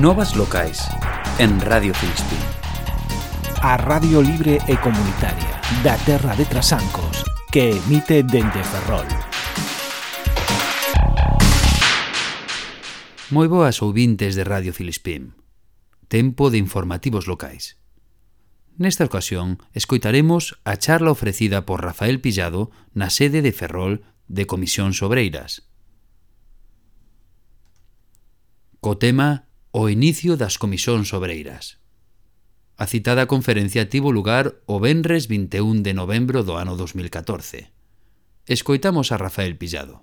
Novas locais en Radio Filispín. A Radio Libre e Comunitaria da Terra de Trasancos que emite dende Ferrol. Moi boas ouvintes de Radio Filispín. Tempo de informativos locais. Nesta ocasión, escoitaremos a charla ofrecida por Rafael Pillado na sede de Ferrol de Comisión Sobreiras. Co tema o inicio das comisións obreiras. A citada conferencia tivo lugar o venres 21 de novembro do ano 2014. Escoitamos a Rafael Pillado.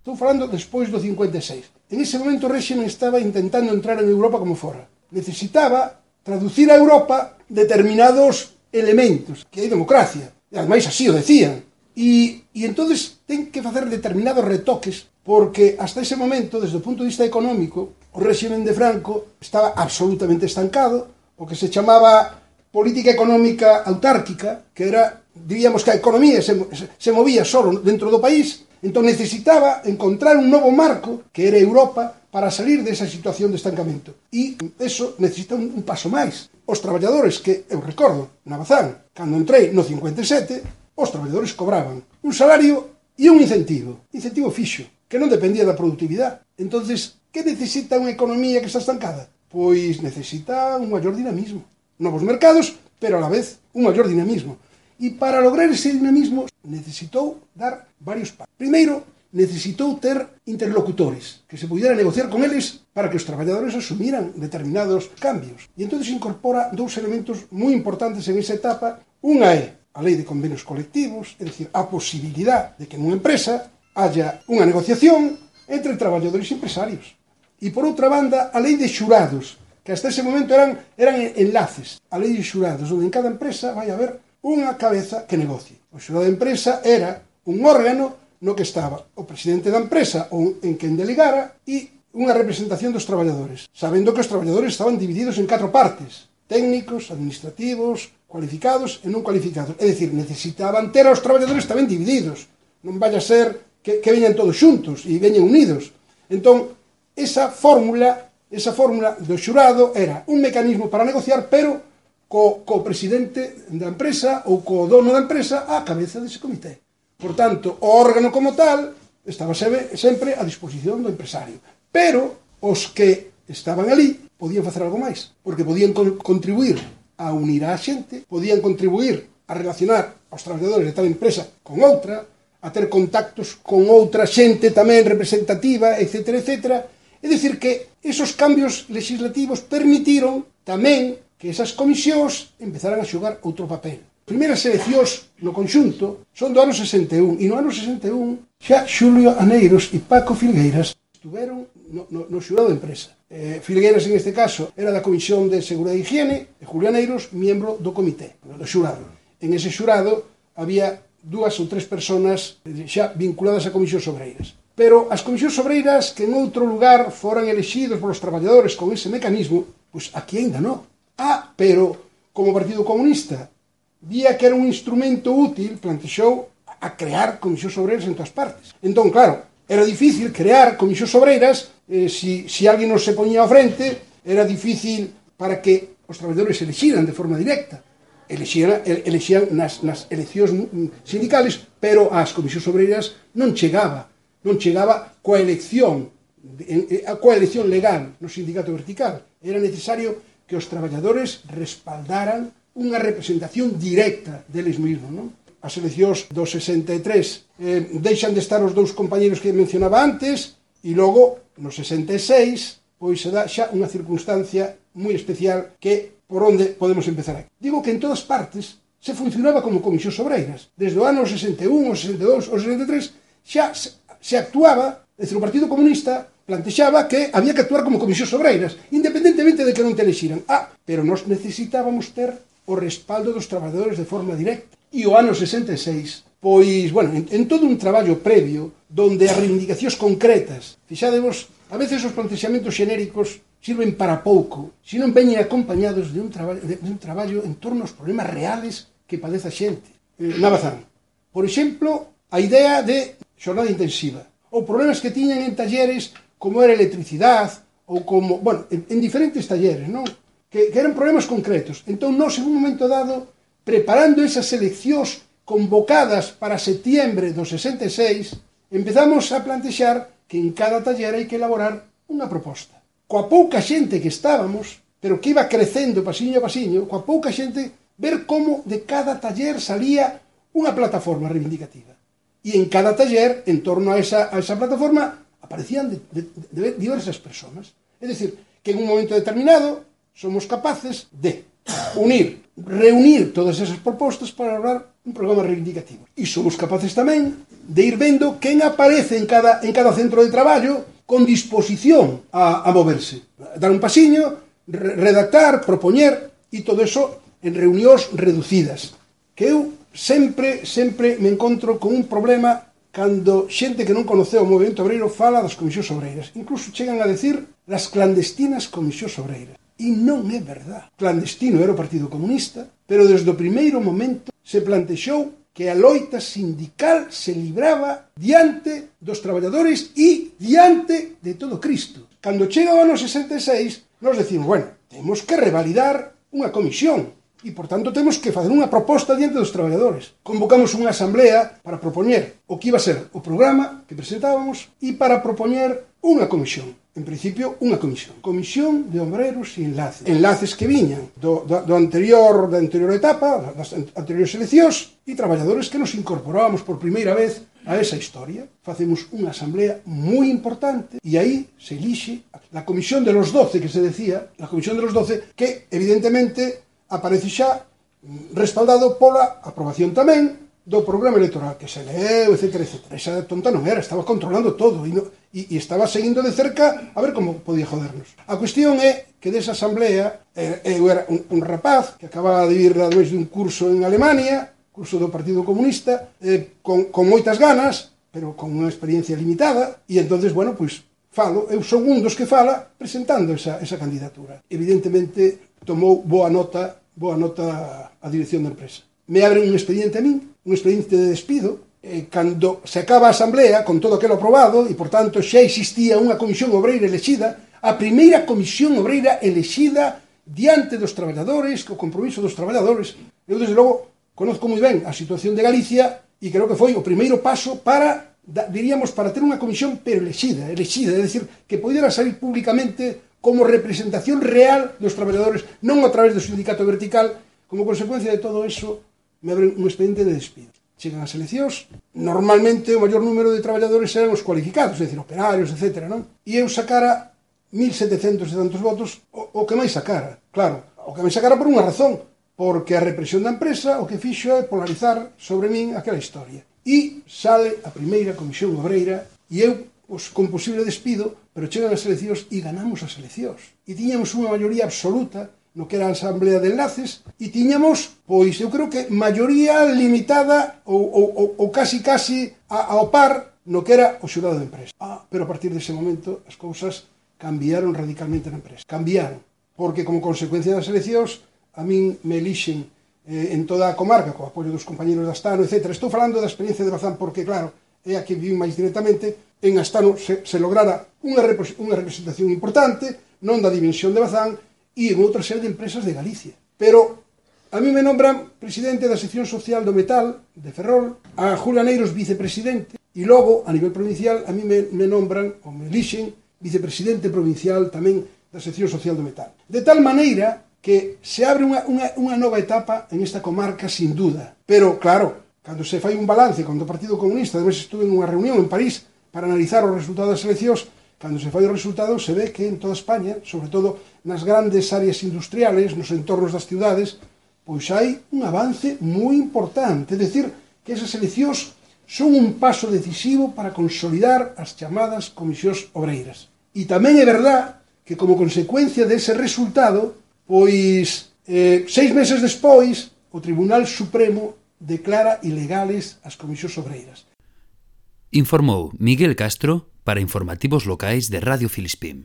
Estou falando despois do 56. En ese momento o réxime estaba intentando entrar en Europa como fora. Necesitaba traducir a Europa determinados elementos, que hai democracia. E ademais así o decían. E, e entonces ten que facer determinados retoques porque hasta ese momento, desde o punto de vista económico, o réximen de Franco estaba absolutamente estancado, o que se chamaba política económica autárquica, que era, diríamos que a economía se, se movía solo dentro do país, entón necesitaba encontrar un novo marco, que era Europa, para salir desa situación de estancamento. E eso necesita un, un paso máis. Os traballadores que, eu recordo, na Bazán, cando entrei no 57, os traballadores cobraban un salario e un incentivo, incentivo fixo, que non dependía da productividade. Entonces, Que necesita unha economía que está estancada? Pois necesita un maior dinamismo. Novos mercados, pero a la vez un maior dinamismo. E para lograr ese dinamismo necesitou dar varios pasos. Primeiro, necesitou ter interlocutores que se pudera negociar con eles para que os traballadores asumiran determinados cambios. E entón incorpora dous elementos moi importantes en esa etapa. Unha é a lei de convenios colectivos, é dicir, a posibilidad de que nunha empresa haya unha negociación entre traballadores e empresarios. E por outra banda, a lei de xurados, que hasta ese momento eran, eran enlaces. A lei de xurados, onde en cada empresa vai haber unha cabeza que negocie. O xurado de empresa era un órgano no que estaba o presidente da empresa ou en quen delegara e unha representación dos traballadores, sabendo que os traballadores estaban divididos en catro partes, técnicos, administrativos, cualificados e non cualificados. É dicir, necesitaban ter aos traballadores tamén divididos. Non vaya a ser que, que veñan todos xuntos e veñan unidos. Entón, esa fórmula esa fórmula do xurado era un mecanismo para negociar, pero co, co presidente da empresa ou co dono da empresa á cabeza dese comité. Por tanto, o órgano como tal estaba sempre a disposición do empresario. Pero os que estaban ali podían facer algo máis, porque podían con, contribuir a unir a xente, podían contribuir a relacionar aos traballadores de tal empresa con outra, a ter contactos con outra xente tamén representativa, etc, etcétera, etcétera É dicir que esos cambios legislativos permitiron tamén que esas comisións empezaran a xogar outro papel. As primeiras eleccións no conxunto son do ano 61 e no ano 61 xa Xulio Aneiros e Paco Filgueiras estuveron no, no, no xurado de empresa. Eh, Filgueiras, en este caso, era da Comisión de Seguridade e Higiene e Julián Aneiros, miembro do comité, do xurado. En ese xurado había dúas ou tres personas eh, xa vinculadas a comisións obreiras. Pero as comisións obreiras que en outro lugar foran elexidos polos traballadores con ese mecanismo, pois aquí ainda non. Ah, pero como Partido Comunista vía que era un instrumento útil, plantexou a crear comisións obreiras en todas partes. Entón, claro, era difícil crear comisións obreiras eh, si, si alguén non se poñía ao frente, era difícil para que os traballadores elexiran de forma directa. Elexían, elexían nas, nas eleccións sindicales, pero ás comisións obreiras non chegaba non chegaba coa elección eh, a elección legal no sindicato vertical. Era necesario que os traballadores respaldaran unha representación directa deles mesmos, non? As eleccións do 63 eh, deixan de estar os dous compañeros que mencionaba antes e logo no 66 pois se dá xa unha circunstancia moi especial que por onde podemos empezar aquí. Digo que en todas partes se funcionaba como comisións obreiras. Desde o ano 61, o 62, o 63 xa se actuaba, é dicir, o Partido Comunista plantexaba que había que actuar como comisións obreiras, independentemente de que non te elexiran. Ah, pero nós necesitábamos ter o respaldo dos traballadores de forma directa. E o ano 66, pois, bueno, en, en todo un traballo previo, donde as reivindicacións concretas, fixadevos, a veces os plantexamentos xenéricos sirven para pouco, se non veñen acompañados de un, traballo, de, de un traballo en torno aos problemas reales que padece a xente. Eh, Navazán, por exemplo, a idea de xornada intensiva. Ou problemas que tiñan en talleres como era electricidade, ou como, bueno, en, en diferentes talleres, non? Que, que eran problemas concretos. Entón, nós, en un momento dado, preparando esas eleccións convocadas para setiembre do 66, empezamos a plantexar que en cada taller hai que elaborar unha proposta. Coa pouca xente que estábamos, pero que iba crecendo pasiño a pasiño, coa pouca xente, ver como de cada taller salía unha plataforma reivindicativa. Y en cada taller, en torno a esa, a esa plataforma, aparecían de, de, de diversas personas. Es decir, que en un momento determinado somos capaces de unir, reunir todas esas propostas para lograr un programa reivindicativo. E somos capaces tamén de ir vendo quen aparece en cada, en cada centro de traballo con disposición a, a moverse. Dar un pasiño, redactar, propoñer, e todo eso en reunións reducidas. Que eu sempre, sempre me encontro con un problema cando xente que non conoceu o movimento obreiro fala das comisións obreiras. Incluso chegan a decir das clandestinas comisións obreiras. E non é verdad. Clandestino era o Partido Comunista, pero desde o primeiro momento se plantexou que a loita sindical se libraba diante dos traballadores e diante de todo Cristo. Cando chega o ano 66, nos decimos, bueno, temos que revalidar unha comisión E, por tanto, temos que facer unha proposta diante dos traballadores. Convocamos unha asamblea para propoñer o que iba a ser o programa que presentábamos e para propoñer unha comisión. En principio, unha comisión. Comisión de obreros e enlaces. Enlaces que viñan do, do, do anterior, da anterior etapa, das anteriores eleccións, e traballadores que nos incorporábamos por primeira vez a esa historia. Facemos unha asamblea moi importante e aí se elixe a comisión de los 12 que se decía, a comisión de los 12, que evidentemente aparece xa respaldado pola aprobación tamén do programa electoral que se leu, etc, etc. Esa tonta non era, estaba controlando todo e, no, e, e estaba seguindo de cerca a ver como podía jodernos. A cuestión é que desa asamblea eh, eu era un, un rapaz que acababa de vir a dun curso en Alemania, curso do Partido Comunista, eh, con, con moitas ganas, pero con unha experiencia limitada, e entonces, bueno, pois falo, eu son un dos que fala presentando esa, esa candidatura. Evidentemente tomou boa nota boa nota a dirección da empresa. Me abren un expediente a min, un expediente de despido, e cando se acaba a asamblea, con todo aquilo aprobado, e por tanto xa existía unha comisión obreira elexida, a primeira comisión obreira elexida diante dos traballadores, co compromiso dos traballadores. Eu, desde logo, conozco moi ben a situación de Galicia e creo que foi o primeiro paso para, diríamos, para ter unha comisión pero elexida, elexida, é dicir, que pudiera salir públicamente como representación real dos traballadores, non a través do sindicato vertical, como consecuencia de todo eso, me abren un expediente de despido. Chegan as eleccións, normalmente o maior número de traballadores eran os cualificados, é dicir, operarios, etc. Non? E eu sacara 1.700 e tantos votos, o, o que máis sacara, claro. O que máis sacara por unha razón, porque a represión da empresa o que fixo é polarizar sobre min aquela historia. E sale a primeira comisión obreira e eu os con posible despido, pero chegan as eleccións e ganamos as eleccións. E tiñamos unha maioría absoluta no que era a Asamblea de Enlaces, e tiñamos, pois, eu creo que maioría limitada ou, ou, ou, ou casi casi a, ao par no que era o xurado de empresa. Ah, pero a partir dese momento as cousas cambiaron radicalmente na empresa. Cambiaron, porque como consecuencia das eleccións a min me elixen eh, en toda a comarca, co apoio dos compañeros da Astano, etc. Estou falando da experiencia de Bazán porque, claro, é a que vivi máis directamente, en Astano se, se lograra unha, unha representación importante, non da dimensión de Bazán, e en outra serie de empresas de Galicia. Pero a mí me nombran presidente da sección social do metal de Ferrol, a Julia Neiros vicepresidente, e logo, a nivel provincial, a mí me, me nombran, ou me elixen, vicepresidente provincial tamén da sección social do metal. De tal maneira que se abre unha, unha, unha nova etapa en esta comarca, sin duda. Pero, claro, cando se fai un balance, cando o Partido Comunista, ademais estuve en unha reunión en París, para analizar os resultados das eleccións, cando se fai o resultado, se ve que en toda España, sobre todo nas grandes áreas industriales, nos entornos das ciudades, pois hai un avance moi importante, é dicir, que esas eleccións son un paso decisivo para consolidar as chamadas comisións obreiras. E tamén é verdad que como consecuencia dese resultado, pois eh, seis meses despois, o Tribunal Supremo declara ilegales as comisións obreiras. Informou Miguel Castro para informativos locais de Radio Filispín.